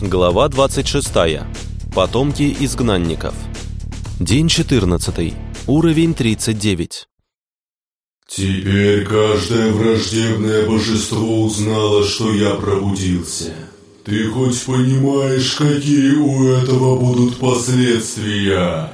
Глава 26. Потомки изгнанников. День 14. Уровень 39. Теперь каждое враждебное божество узнало, что я пробудился. Ты хоть понимаешь, какие у этого будут последствия?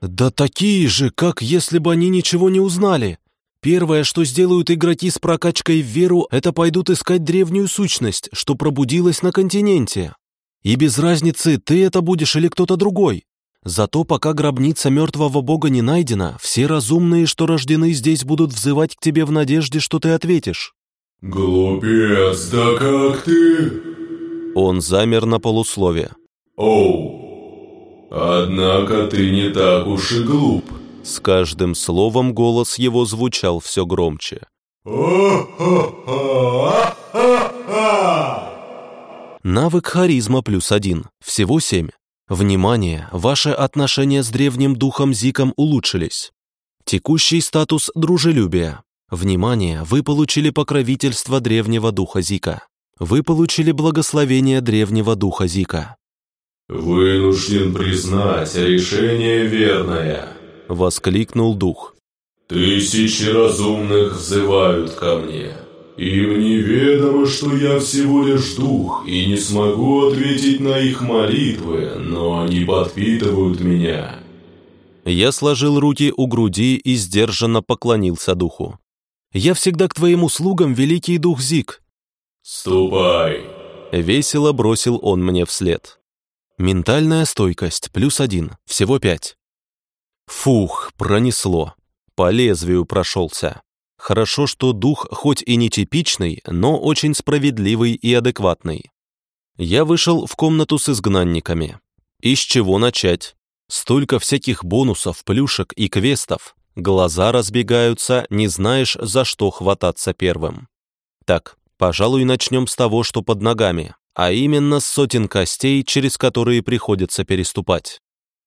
Да такие же, как если бы они ничего не узнали. Первое, что сделают игроки с прокачкой в веру, это пойдут искать древнюю сущность, что пробудилась на континенте. И без разницы, ты это будешь или кто-то другой. Зато пока гробница мертвого бога не найдена, все разумные, что рождены здесь, будут взывать к тебе в надежде, что ты ответишь. Глупец, да как ты? Он замер на полуслове. Оу, однако ты не так уж и глуп. С каждым словом голос его звучал все громче. Навык харизма плюс один, всего семь. Внимание, ваши отношения с древним духом Зиком улучшились. Текущий статус дружелюбия. Внимание, вы получили покровительство древнего духа Зика. Вы получили благословение древнего духа Зика. Вынужден признать, решение верное. — воскликнул дух. «Тысячи разумных взывают ко мне. Им неведомо, что я всего лишь дух, и не смогу ответить на их молитвы, но они подпитывают меня». Я сложил руки у груди и сдержанно поклонился духу. «Я всегда к твоим услугам, великий дух Зик». «Ступай!» Весело бросил он мне вслед. Ментальная стойкость, плюс один, всего пять. Фух, пронесло. По лезвию прошелся. Хорошо, что дух хоть и нетипичный, но очень справедливый и адекватный. Я вышел в комнату с изгнанниками. И с чего начать? Столько всяких бонусов, плюшек и квестов. Глаза разбегаются, не знаешь, за что хвататься первым. Так, пожалуй, начнем с того, что под ногами, а именно с сотен костей, через которые приходится переступать.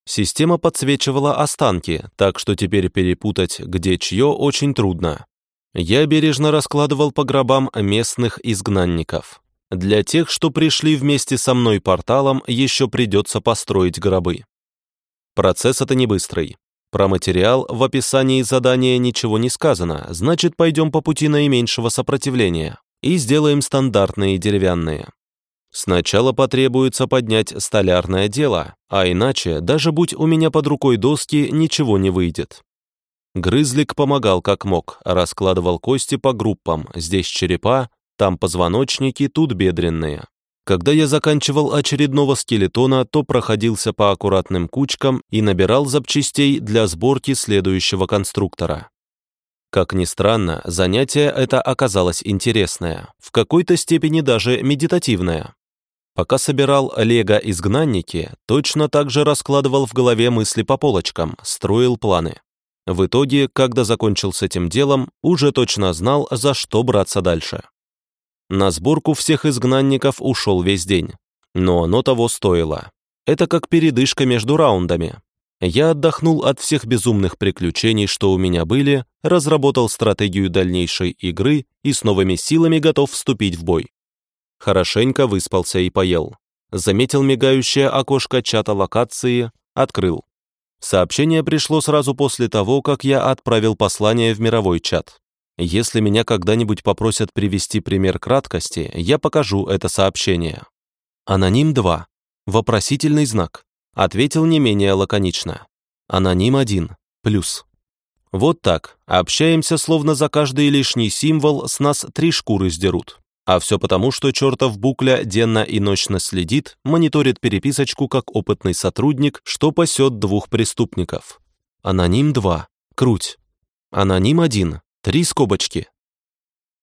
Система подсвечивала останки, так что теперь перепутать, где чье, очень трудно. Я бережно раскладывал по гробам местных изгнанников. Для тех, что пришли вместе со мной порталом, еще придется построить гробы. Процесс это не быстрый. Про материал в описании задания ничего не сказано, значит, пойдем по пути наименьшего сопротивления и сделаем стандартные деревянные. Сначала потребуется поднять столярное дело, а иначе, даже будь у меня под рукой доски, ничего не выйдет. Грызлик помогал как мог, раскладывал кости по группам, здесь черепа, там позвоночники, тут бедренные. Когда я заканчивал очередного скелетона, то проходился по аккуратным кучкам и набирал запчастей для сборки следующего конструктора. Как ни странно, занятие это оказалось интересное, в какой-то степени даже медитативное. Пока собирал лего-изгнанники, точно так же раскладывал в голове мысли по полочкам, строил планы. В итоге, когда закончил с этим делом, уже точно знал, за что браться дальше. На сборку всех изгнанников ушел весь день. Но оно того стоило. Это как передышка между раундами. Я отдохнул от всех безумных приключений, что у меня были, разработал стратегию дальнейшей игры и с новыми силами готов вступить в бой. Хорошенько выспался и поел. Заметил мигающее окошко чата локации, открыл. Сообщение пришло сразу после того, как я отправил послание в мировой чат. Если меня когда-нибудь попросят привести пример краткости, я покажу это сообщение. Аноним 2. Вопросительный знак. Ответил не менее лаконично. Аноним 1. Плюс. Вот так. Общаемся, словно за каждый лишний символ с нас три шкуры сдерут. А все потому, что чертов Букля денно и ночно следит, мониторит переписочку как опытный сотрудник, что пасет двух преступников. Аноним 2. Круть. Аноним 1. Три скобочки.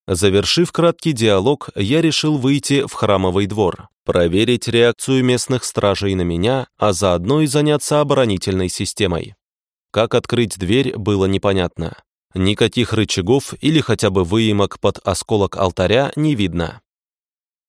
Завершив краткий диалог, я решил выйти в храмовый двор, проверить реакцию местных стражей на меня, а заодно и заняться оборонительной системой. Как открыть дверь, было непонятно. Никаких рычагов или хотя бы выемок под осколок алтаря не видно.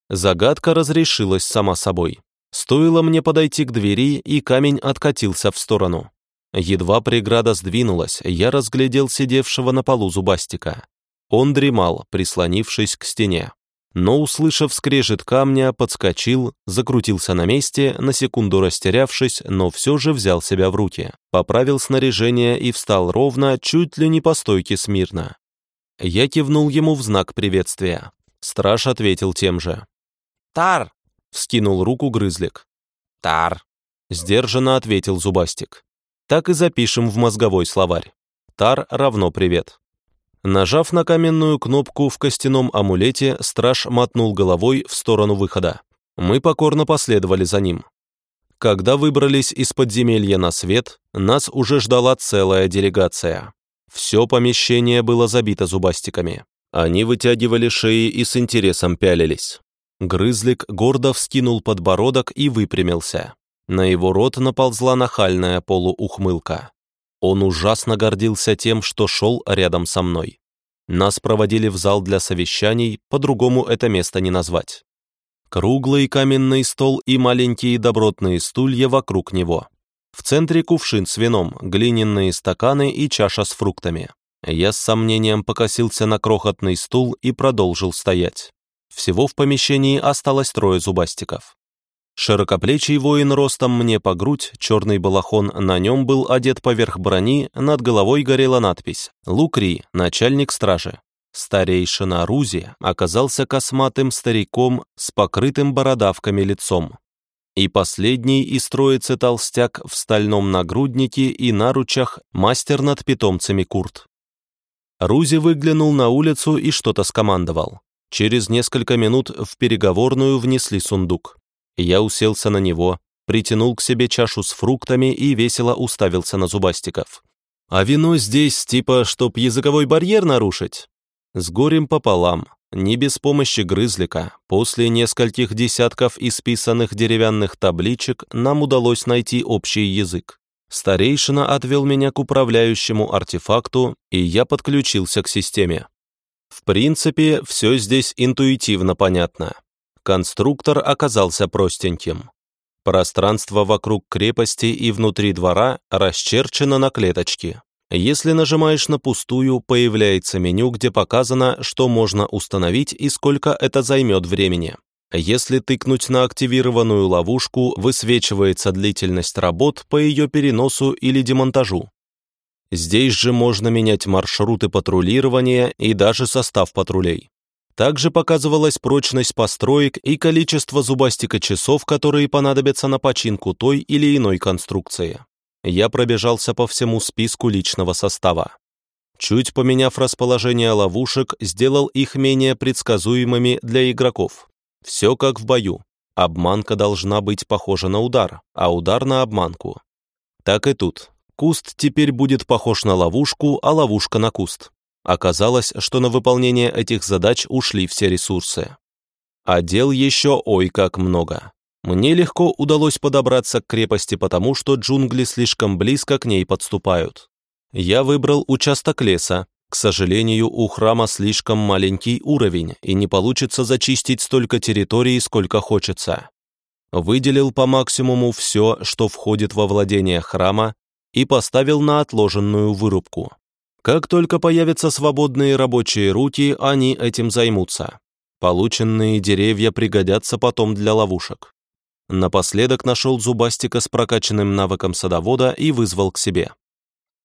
Загадка разрешилась сама собой. Стоило мне подойти к двери, и камень откатился в сторону. Едва преграда сдвинулась, я разглядел сидевшего на полу зубастика. Он дремал, прислонившись к стене. Но, услышав скрежет камня, подскочил, закрутился на месте, на секунду растерявшись, но все же взял себя в руки, поправил снаряжение и встал ровно, чуть ли не по стойке смирно. Я кивнул ему в знак приветствия. Страж ответил тем же. «Тар!» — вскинул руку грызлик. «Тар!» — сдержанно ответил Зубастик. Так и запишем в мозговой словарь. Тар равно привет. Нажав на каменную кнопку в костяном амулете, страж мотнул головой в сторону выхода. Мы покорно последовали за ним. Когда выбрались из подземелья на свет, нас уже ждала целая делегация. Все помещение было забито зубастиками. Они вытягивали шеи и с интересом пялились. Грызлик гордо вскинул подбородок и выпрямился. На его рот наползла нахальная полуухмылка. Он ужасно гордился тем, что шел рядом со мной. Нас проводили в зал для совещаний, по-другому это место не назвать. Круглый каменный стол и маленькие добротные стулья вокруг него. В центре кувшин с вином, глиняные стаканы и чаша с фруктами. Я с сомнением покосился на крохотный стул и продолжил стоять. Всего в помещении осталось трое зубастиков. Широкоплечий воин ростом мне по грудь, черный балахон на нем был одет поверх брони, над головой горела надпись «Лукри, начальник стражи». Старейшина Рузи оказался косматым стариком с покрытым бородавками лицом. И последний из троицы толстяк в стальном нагруднике и наручах мастер над питомцами Курт. Рузи выглянул на улицу и что-то скомандовал. Через несколько минут в переговорную внесли сундук. Я уселся на него, притянул к себе чашу с фруктами и весело уставился на зубастиков. «А вино здесь типа, чтоб языковой барьер нарушить?» С горем пополам, не без помощи грызлика, после нескольких десятков исписанных деревянных табличек нам удалось найти общий язык. Старейшина отвел меня к управляющему артефакту, и я подключился к системе. В принципе, все здесь интуитивно понятно. Конструктор оказался простеньким. Пространство вокруг крепости и внутри двора расчерчено на клеточки. Если нажимаешь на пустую, появляется меню, где показано, что можно установить и сколько это займет времени. Если тыкнуть на активированную ловушку, высвечивается длительность работ по ее переносу или демонтажу. Здесь же можно менять маршруты патрулирования и даже состав патрулей. Также показывалась прочность построек и количество зубастика часов, которые понадобятся на починку той или иной конструкции. Я пробежался по всему списку личного состава. Чуть поменяв расположение ловушек, сделал их менее предсказуемыми для игроков. Все как в бою. Обманка должна быть похожа на удар, а удар на обманку. Так и тут. Куст теперь будет похож на ловушку, а ловушка на куст. Оказалось, что на выполнение этих задач ушли все ресурсы. А дел еще ой как много. Мне легко удалось подобраться к крепости, потому что джунгли слишком близко к ней подступают. Я выбрал участок леса. К сожалению, у храма слишком маленький уровень, и не получится зачистить столько территории, сколько хочется. Выделил по максимуму все, что входит во владение храма, и поставил на отложенную вырубку. Как только появятся свободные рабочие руки, они этим займутся. Полученные деревья пригодятся потом для ловушек. Напоследок нашел зубастика с прокачанным навыком садовода и вызвал к себе.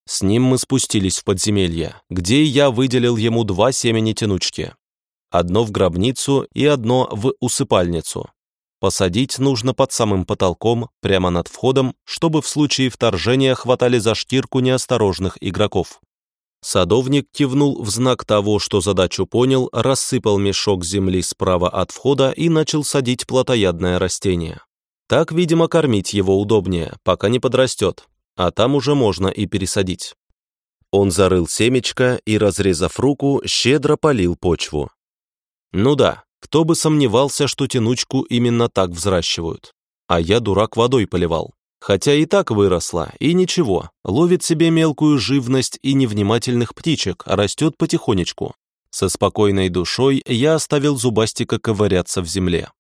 С ним мы спустились в подземелье, где я выделил ему два семени-тянучки. Одно в гробницу и одно в усыпальницу. Посадить нужно под самым потолком, прямо над входом, чтобы в случае вторжения хватали за штирку неосторожных игроков. Садовник кивнул в знак того, что задачу понял, рассыпал мешок земли справа от входа и начал садить плотоядное растение. Так, видимо, кормить его удобнее, пока не подрастет, а там уже можно и пересадить. Он зарыл семечко и, разрезав руку, щедро полил почву. Ну да, кто бы сомневался, что тянучку именно так взращивают. А я, дурак, водой поливал. Хотя и так выросла, и ничего, ловит себе мелкую живность и невнимательных птичек, а растет потихонечку. Со спокойной душой я оставил зубастика ковыряться в земле.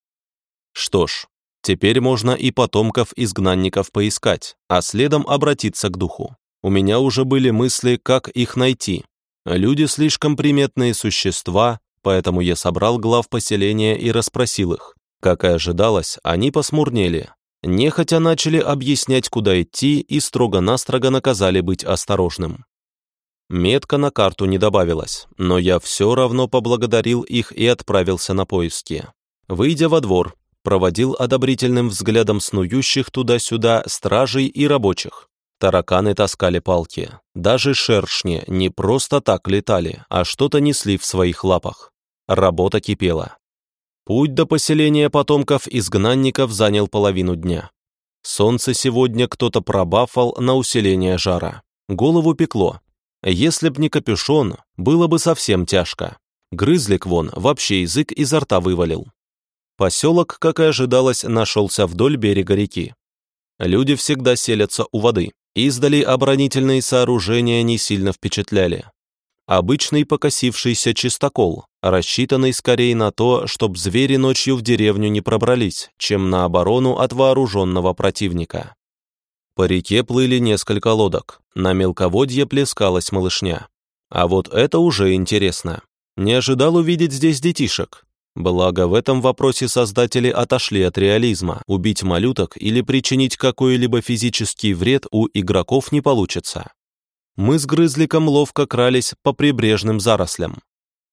Что ж, теперь можно и потомков изгнанников поискать, а следом обратиться к духу. У меня уже были мысли, как их найти. Люди слишком приметные существа, поэтому я собрал глав поселения и расспросил их. Как и ожидалось, они посмурнели. Нехотя начали объяснять, куда идти, и строго-настрого наказали быть осторожным. Метка на карту не добавилась, но я все равно поблагодарил их и отправился на поиски. Выйдя во двор, проводил одобрительным взглядом снующих туда-сюда стражей и рабочих. Тараканы таскали палки. Даже шершни не просто так летали, а что-то несли в своих лапах. Работа кипела. Путь до поселения потомков изгнанников занял половину дня. Солнце сегодня кто-то пробафал на усиление жара. Голову пекло. Если б не капюшон, было бы совсем тяжко. Грызлик вон вообще язык изо рта вывалил. Поселок, как и ожидалось, нашелся вдоль берега реки. Люди всегда селятся у воды. Издали оборонительные сооружения не сильно впечатляли. Обычный покосившийся чистокол, рассчитанный скорее на то, чтобы звери ночью в деревню не пробрались, чем на оборону от вооруженного противника. По реке плыли несколько лодок, на мелководье плескалась малышня. А вот это уже интересно. Не ожидал увидеть здесь детишек, Благо, в этом вопросе создатели отошли от реализма. Убить малюток или причинить какой-либо физический вред у игроков не получится. Мы с Грызликом ловко крались по прибрежным зарослям.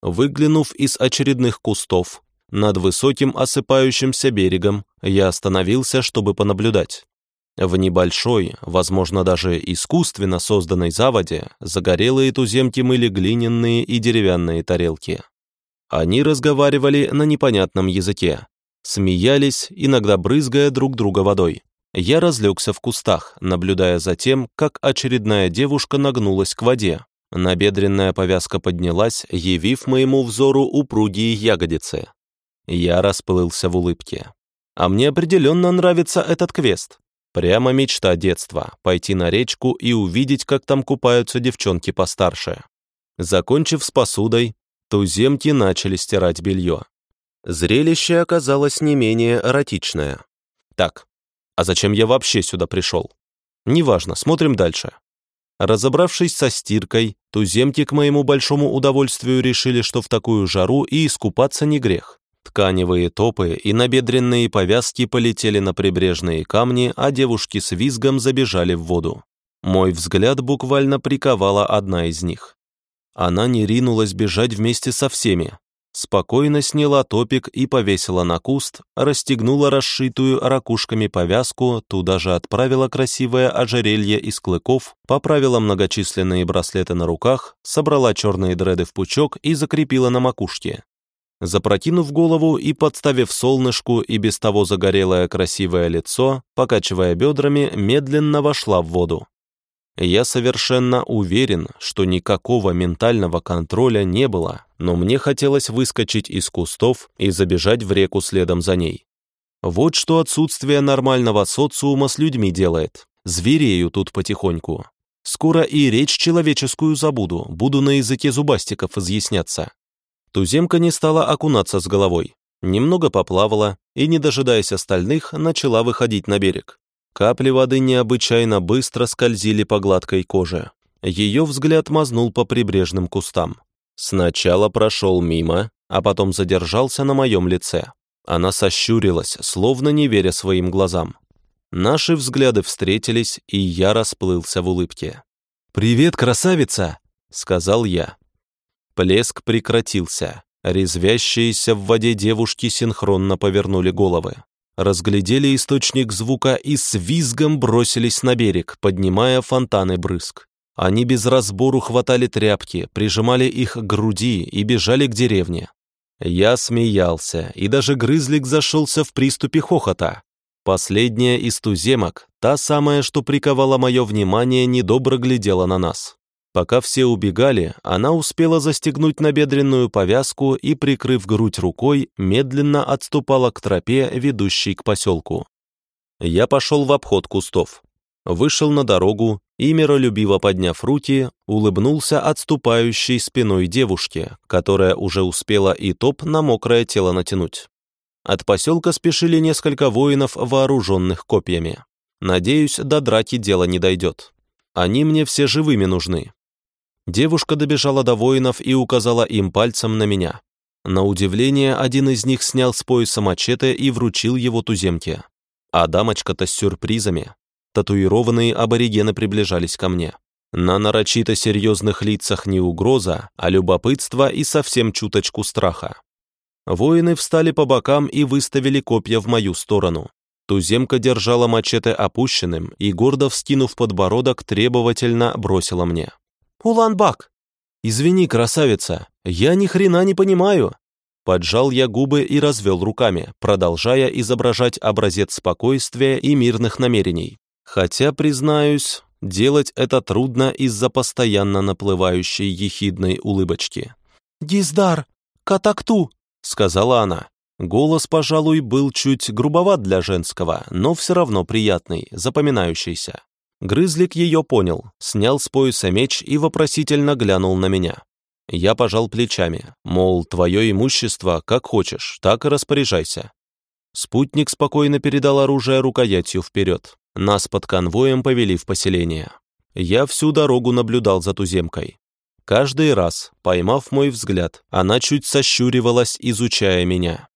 Выглянув из очередных кустов, над высоким осыпающимся берегом, я остановился, чтобы понаблюдать. В небольшой, возможно, даже искусственно созданной заводе, загорелые туземки мыли глиняные и деревянные тарелки. Они разговаривали на непонятном языке, смеялись, иногда брызгая друг друга водой. Я разлегся в кустах, наблюдая за тем, как очередная девушка нагнулась к воде. Набедренная повязка поднялась, явив моему взору упругие ягодицы. Я расплылся в улыбке. А мне определенно нравится этот квест. Прямо мечта детства — пойти на речку и увидеть, как там купаются девчонки постарше. Закончив с посудой, Туземки начали стирать белье. Зрелище оказалось не менее эротичное. Так, а зачем я вообще сюда пришел? Неважно, смотрим дальше. Разобравшись со стиркой, туземки к моему большому удовольствию решили, что в такую жару и искупаться не грех. Тканевые топы и набедренные повязки полетели на прибрежные камни, а девушки с визгом забежали в воду. Мой взгляд буквально приковала одна из них. Она не ринулась бежать вместе со всеми. Спокойно сняла топик и повесила на куст, расстегнула расшитую ракушками повязку, туда же отправила красивое ожерелье из клыков, поправила многочисленные браслеты на руках, собрала черные дреды в пучок и закрепила на макушке. Запрокинув голову и подставив солнышку и без того загорелое красивое лицо, покачивая бедрами, медленно вошла в воду. Я совершенно уверен, что никакого ментального контроля не было, но мне хотелось выскочить из кустов и забежать в реку следом за ней. Вот что отсутствие нормального социума с людьми делает. Зверею тут потихоньку. Скоро и речь человеческую забуду, буду на языке зубастиков изъясняться. Туземка не стала окунаться с головой. Немного поплавала и, не дожидаясь остальных, начала выходить на берег. Капли воды необычайно быстро скользили по гладкой коже. Ее взгляд мазнул по прибрежным кустам. Сначала прошел мимо, а потом задержался на моем лице. Она сощурилась, словно не веря своим глазам. Наши взгляды встретились, и я расплылся в улыбке. «Привет, красавица!» — сказал я. Плеск прекратился. Резвящиеся в воде девушки синхронно повернули головы разглядели источник звука и с визгом бросились на берег, поднимая фонтаны брызг. Они без разбору хватали тряпки, прижимали их к груди и бежали к деревне. Я смеялся, и даже грызлик зашелся в приступе хохота. Последняя из туземок, та самая, что приковала мое внимание, недобро глядела на нас. Пока все убегали, она успела застегнуть набедренную повязку и, прикрыв грудь рукой, медленно отступала к тропе, ведущей к поселку. Я пошел в обход кустов. Вышел на дорогу и, миролюбиво подняв руки, улыбнулся отступающей спиной девушке, которая уже успела и топ на мокрое тело натянуть. От поселка спешили несколько воинов, вооруженных копьями. Надеюсь, до драки дело не дойдет. Они мне все живыми нужны. Девушка добежала до воинов и указала им пальцем на меня. На удивление, один из них снял с пояса мачете и вручил его туземке. А дамочка-то с сюрпризами. Татуированные аборигены приближались ко мне. На нарочито серьезных лицах не угроза, а любопытство и совсем чуточку страха. Воины встали по бокам и выставили копья в мою сторону. Туземка держала мачете опущенным и, гордо вскинув подбородок, требовательно бросила мне. «Улан-Бак!» «Извини, красавица, я ни хрена не понимаю!» Поджал я губы и развел руками, продолжая изображать образец спокойствия и мирных намерений. Хотя, признаюсь, делать это трудно из-за постоянно наплывающей ехидной улыбочки. «Диздар! Катакту!» — сказала она. Голос, пожалуй, был чуть грубоват для женского, но все равно приятный, запоминающийся. Грызлик ее понял, снял с пояса меч и вопросительно глянул на меня. Я пожал плечами, мол, твое имущество, как хочешь, так и распоряжайся. Спутник спокойно передал оружие рукоятью вперед. Нас под конвоем повели в поселение. Я всю дорогу наблюдал за туземкой. Каждый раз, поймав мой взгляд, она чуть сощуривалась, изучая меня.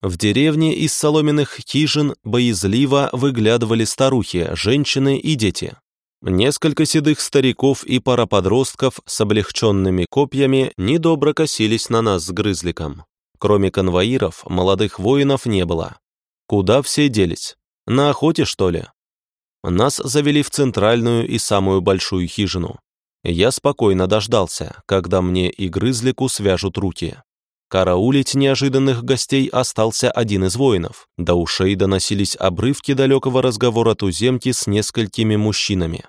В деревне из соломенных хижин боязливо выглядывали старухи, женщины и дети. Несколько седых стариков и пара подростков с облегченными копьями недобро косились на нас с грызликом. Кроме конвоиров, молодых воинов не было. Куда все делись? На охоте, что ли? Нас завели в центральную и самую большую хижину. Я спокойно дождался, когда мне и грызлику свяжут руки. Караулить неожиданных гостей остался один из воинов. До ушей доносились обрывки далекого разговора туземки с несколькими мужчинами.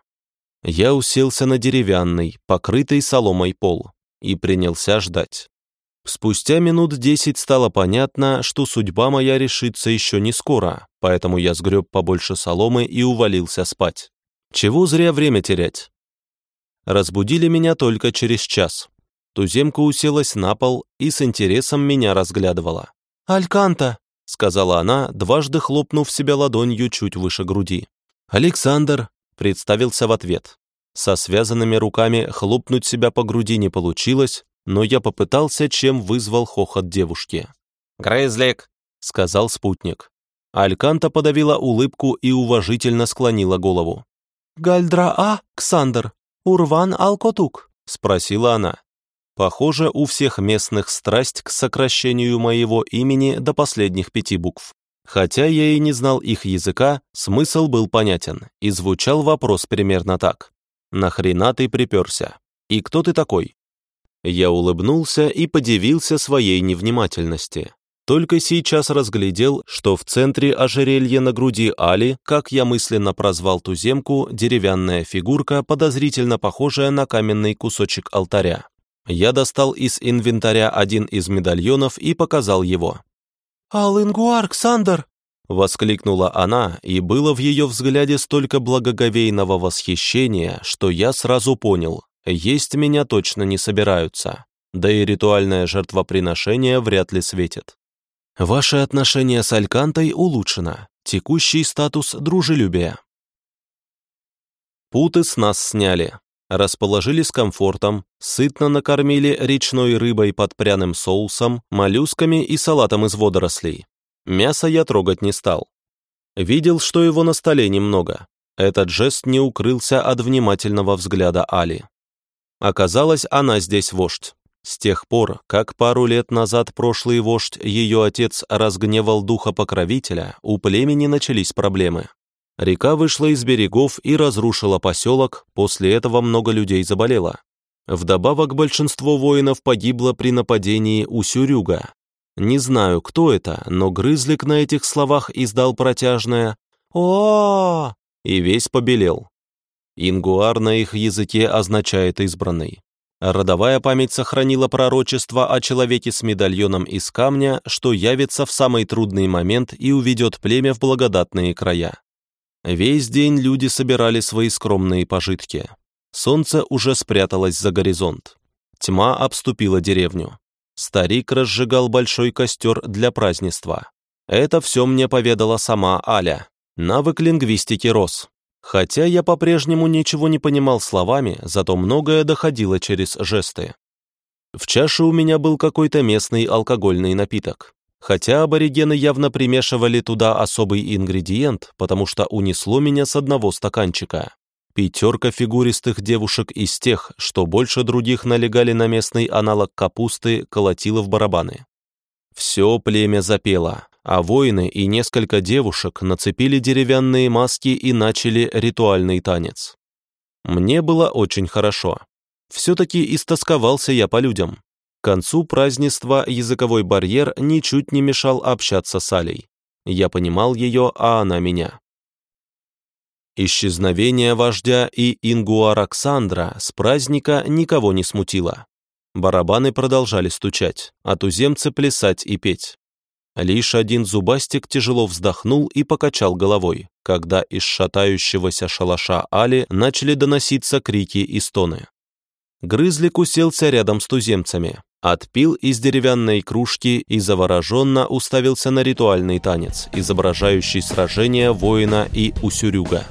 Я уселся на деревянный, покрытый соломой пол, и принялся ждать. Спустя минут десять стало понятно, что судьба моя решится еще не скоро, поэтому я сгреб побольше соломы и увалился спать. Чего зря время терять? Разбудили меня только через час. Туземка уселась на пол и с интересом меня разглядывала. «Альканта!» — сказала она, дважды хлопнув себя ладонью чуть выше груди. «Александр!» — представился в ответ. Со связанными руками хлопнуть себя по груди не получилось, но я попытался, чем вызвал хохот девушки. «Грызлик!» — сказал спутник. Альканта подавила улыбку и уважительно склонила голову. «Гальдра-А, Ксандр, Урван Алкотук?» — спросила она. Похоже, у всех местных страсть к сокращению моего имени до последних пяти букв. Хотя я и не знал их языка, смысл был понятен, и звучал вопрос примерно так. «Нахрена ты приперся? И кто ты такой?» Я улыбнулся и подивился своей невнимательности. Только сейчас разглядел, что в центре ожерелья на груди Али, как я мысленно прозвал туземку, деревянная фигурка, подозрительно похожая на каменный кусочек алтаря. Я достал из инвентаря один из медальонов и показал его. «Алынгуар, Ксандр!» — воскликнула она, и было в ее взгляде столько благоговейного восхищения, что я сразу понял, есть меня точно не собираются, да и ритуальное жертвоприношение вряд ли светит. Ваше отношение с Алькантой улучшено, текущий статус дружелюбия. Путы с нас сняли, расположили с комфортом, сытно накормили речной рыбой под пряным соусом, моллюсками и салатом из водорослей. Мясо я трогать не стал. Видел, что его на столе немного. Этот жест не укрылся от внимательного взгляда Али. Оказалось, она здесь вождь. С тех пор, как пару лет назад прошлый вождь, ее отец, разгневал духа покровителя, у племени начались проблемы. Река вышла из берегов и разрушила поселок, после этого много людей заболело. Вдобавок большинство воинов погибло при нападении у Сюрюга. Не знаю, кто это, но Грызлик на этих словах издал протяжное о, и весь побелел. Ингуар на их языке означает «избранный». Родовая память сохранила пророчество о человеке с медальоном из камня, что явится в самый трудный момент и уведет племя в благодатные края. Весь день люди собирали свои скромные пожитки. Солнце уже спряталось за горизонт. Тьма обступила деревню. Старик разжигал большой костер для празднества. Это все мне поведала сама Аля. Навык лингвистики рос. Хотя я по-прежнему ничего не понимал словами, зато многое доходило через жесты. В чаше у меня был какой-то местный алкогольный напиток. Хотя аборигены явно примешивали туда особый ингредиент, потому что унесло меня с одного стаканчика. Пятерка фигуристых девушек из тех, что больше других налегали на местный аналог капусты, колотила в барабаны. Все племя запело, а воины и несколько девушек нацепили деревянные маски и начали ритуальный танец. Мне было очень хорошо. Все-таки истосковался я по людям. К концу празднества языковой барьер ничуть не мешал общаться с Алей. Я понимал ее, а она меня. Исчезновение вождя и Ингуараксандра с праздника никого не смутило. Барабаны продолжали стучать, а туземцы плясать и петь. Лишь один зубастик тяжело вздохнул и покачал головой, когда из шатающегося шалаша Али начали доноситься крики и стоны. Грызлик уселся рядом с туземцами, отпил из деревянной кружки и завороженно уставился на ритуальный танец, изображающий сражение воина и усюрюга.